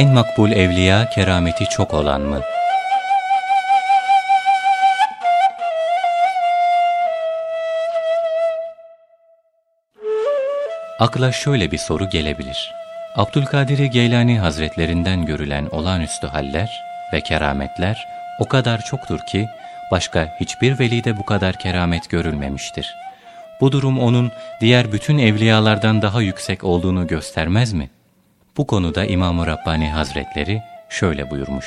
En makbul evliya kerameti çok olan mı? Akla şöyle bir soru gelebilir. Abdülkadir Geylani Hazretlerinden görülen olağanüstü haller ve kerametler o kadar çoktur ki başka hiçbir velide bu kadar keramet görülmemiştir. Bu durum onun diğer bütün evliyalardan daha yüksek olduğunu göstermez mi? Bu konuda İmam-ı Rabbani Hazretleri şöyle buyurmuş.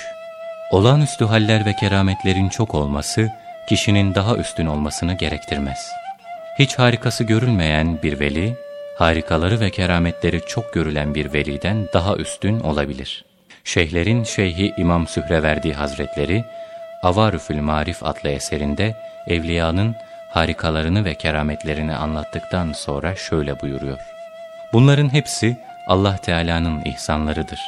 Olağanüstü haller ve kerametlerin çok olması, kişinin daha üstün olmasını gerektirmez. Hiç harikası görülmeyen bir veli, harikaları ve kerametleri çok görülen bir veliden daha üstün olabilir. Şeyhlerin Şeyhi İmam Sühreverdi Hazretleri, Avarüfül Marif adlı eserinde evliyanın harikalarını ve kerametlerini anlattıktan sonra şöyle buyuruyor. Bunların hepsi Allah Teala'nın ihsanlarıdır.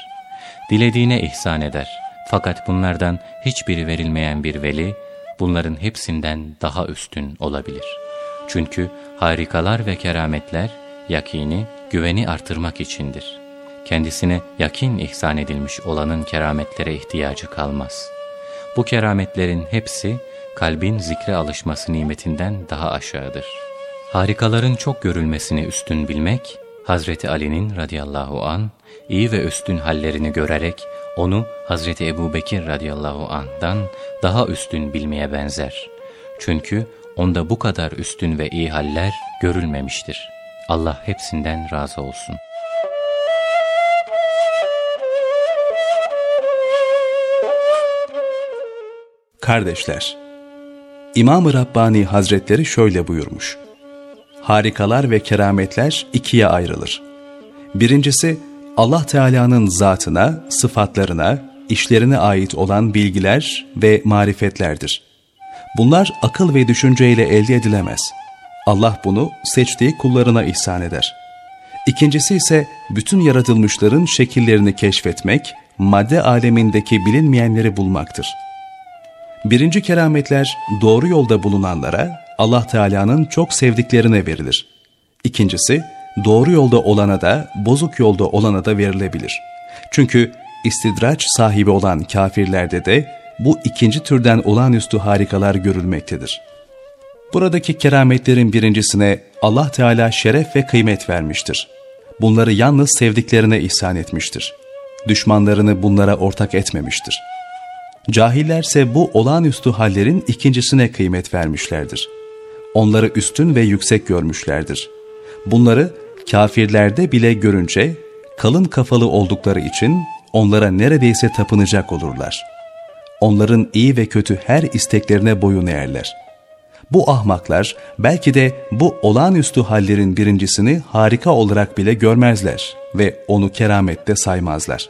Dilediğine ihsan eder. Fakat bunlardan hiçbiri verilmeyen bir veli, bunların hepsinden daha üstün olabilir. Çünkü harikalar ve kerametler, yakini, güveni artırmak içindir. Kendisine yakin ihsan edilmiş olanın kerametlere ihtiyacı kalmaz. Bu kerametlerin hepsi, kalbin zikre alışması nimetinden daha aşağıdır. Harikaların çok görülmesini üstün bilmek, Hazreti Ali'nin radıyallahu an iyi ve üstün hallerini görerek onu Hazreti Ebu Bekir radıyallahu anh'dan daha üstün bilmeye benzer. Çünkü onda bu kadar üstün ve iyi haller görülmemiştir. Allah hepsinden razı olsun. Kardeşler, İmam-ı Rabbani Hazretleri şöyle buyurmuş. Harikalar ve kerametler ikiye ayrılır. Birincisi, Allah Teala'nın zatına, sıfatlarına, işlerine ait olan bilgiler ve marifetlerdir. Bunlar akıl ve düşünceyle elde edilemez. Allah bunu seçtiği kullarına ihsan eder. İkincisi ise bütün yaratılmışların şekillerini keşfetmek, madde alemindeki bilinmeyenleri bulmaktır. Birinci kerametler doğru yolda bulunanlara, Allah Teala'nın çok sevdiklerine verilir. İkincisi, doğru yolda olana da, bozuk yolda olana da verilebilir. Çünkü istidraç sahibi olan kafirlerde de bu ikinci türden olağanüstü harikalar görülmektedir. Buradaki kerametlerin birincisine Allah Teala şeref ve kıymet vermiştir. Bunları yalnız sevdiklerine ihsan etmiştir. Düşmanlarını bunlara ortak etmemiştir. Cahillerse bu olağanüstü hallerin ikincisine kıymet vermişlerdir. Onları üstün ve yüksek görmüşlerdir. Bunları kafirlerde bile görünce kalın kafalı oldukları için onlara neredeyse tapınacak olurlar. Onların iyi ve kötü her isteklerine boyun eğerler. Bu ahmaklar belki de bu olağanüstü hallerin birincisini harika olarak bile görmezler ve onu keramette saymazlar.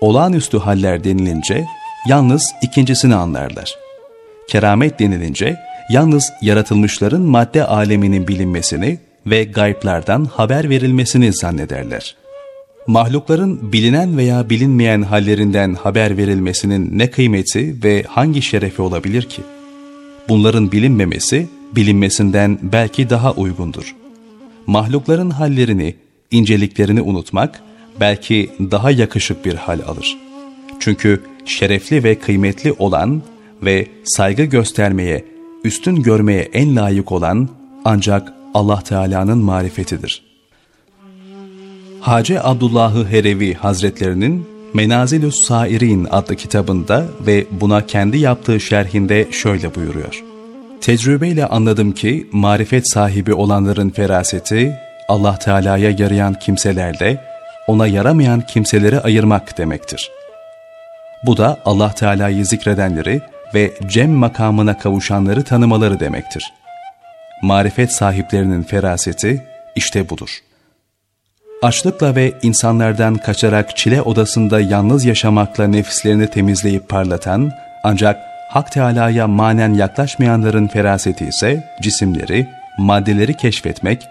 Olağanüstü haller denilince yalnız ikincisini anlarlar. Keramet denilince yalnız yaratılmışların madde aleminin bilinmesini ve gayplardan haber verilmesini zannederler. Mahlukların bilinen veya bilinmeyen hallerinden haber verilmesinin ne kıymeti ve hangi şerefi olabilir ki? Bunların bilinmemesi, bilinmesinden belki daha uygundur. Mahlukların hallerini, inceliklerini unutmak belki daha yakışık bir hal alır. Çünkü şerefli ve kıymetli olan ve saygı göstermeye, üstün görmeye en layık olan ancak Allah Teala'nın marifetidir. Hacı Abdullahı Herevi Hazretlerinin Menazilus Sairin adlı kitabında ve buna kendi yaptığı şerhinde şöyle buyuruyor. Tecrübeyle anladım ki marifet sahibi olanların feraseti Allah Teala'ya yarayan kimselerle ona yaramayan kimseleri ayırmak demektir. Bu da Allah Teala'yı zikredenleri ve cem makamına kavuşanları tanımaları demektir. Marifet sahiplerinin feraseti işte budur. Açlıkla ve insanlardan kaçarak çile odasında yalnız yaşamakla nefislerini temizleyip parlatan ancak Hak Teala'ya manen yaklaşmayanların feraseti ise cisimleri, maddeleri keşfetmek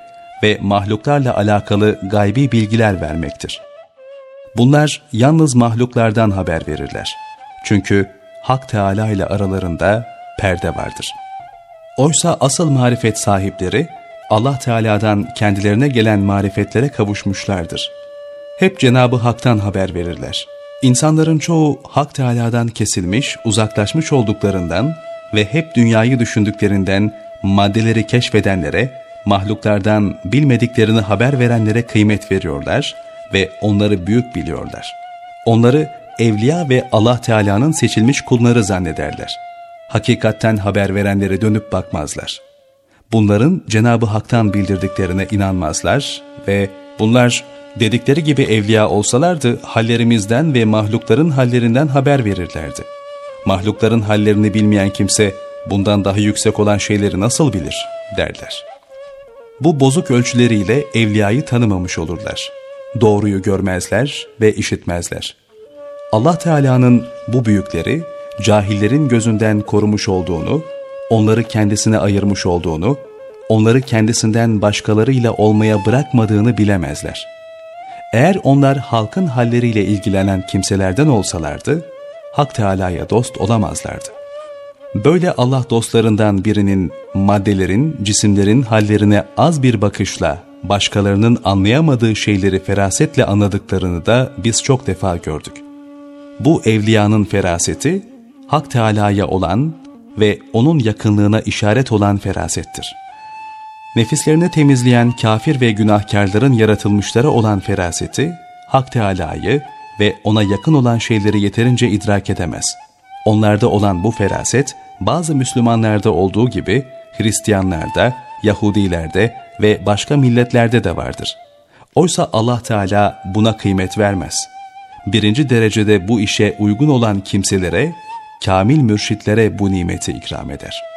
ve mahluklarla alakalı gaybi bilgiler vermektir. Bunlar yalnız mahluklardan haber verirler. Çünkü Hak Teala ile aralarında perde vardır. Oysa asıl marifet sahipleri Allah Teala'dan kendilerine gelen marifetlere kavuşmuşlardır. Hep Cenabı Hak'tan haber verirler. İnsanların çoğu Hak Teâlâ'dan kesilmiş, uzaklaşmış olduklarından ve hep dünyayı düşündüklerinden maddeleri keşfedenlere, mahluklardan bilmediklerini haber verenlere kıymet veriyorlar ve onları büyük biliyorlar. Onları evliya ve Allah Teala'nın seçilmiş kulları zannederler. Hakikatten haber verenlere dönüp bakmazlar. Bunların Cenabı Hak'tan bildirdiklerine inanmazlar ve bunlar dedikleri gibi evliya olsalardı hallerimizden ve mahlukların hallerinden haber verirlerdi. Mahlukların hallerini bilmeyen kimse bundan daha yüksek olan şeyleri nasıl bilir derler. Bu bozuk ölçüleriyle evliyayı tanımamış olurlar. Doğruyu görmezler ve işitmezler. Allah Teala'nın bu büyükleri cahillerin gözünden korumuş olduğunu, onları kendisine ayırmış olduğunu, onları kendisinden başkalarıyla olmaya bırakmadığını bilemezler. Eğer onlar halkın halleriyle ilgilenen kimselerden olsalardı, Hak Teala'ya dost olamazlardı. Böyle Allah dostlarından birinin maddelerin, cisimlerin hallerine az bir bakışla başkalarının anlayamadığı şeyleri ferasetle anladıklarını da biz çok defa gördük. Bu evliyanın feraseti, Hak Teala'ya olan ve onun yakınlığına işaret olan ferasettir. Nefislerini temizleyen kafir ve günahkarların yaratılmışlara olan feraseti, Hak Teala'yı ve ona yakın olan şeyleri yeterince idrak edemez. Onlarda olan bu feraset, bazı Müslümanlarda olduğu gibi Hristiyanlarda, Yahudilerde ve başka milletlerde de vardır. Oysa Allah Teala buna kıymet vermez. Birinci derecede bu işe uygun olan kimselere, kamil mürşitlere bu nimeti ikram eder.''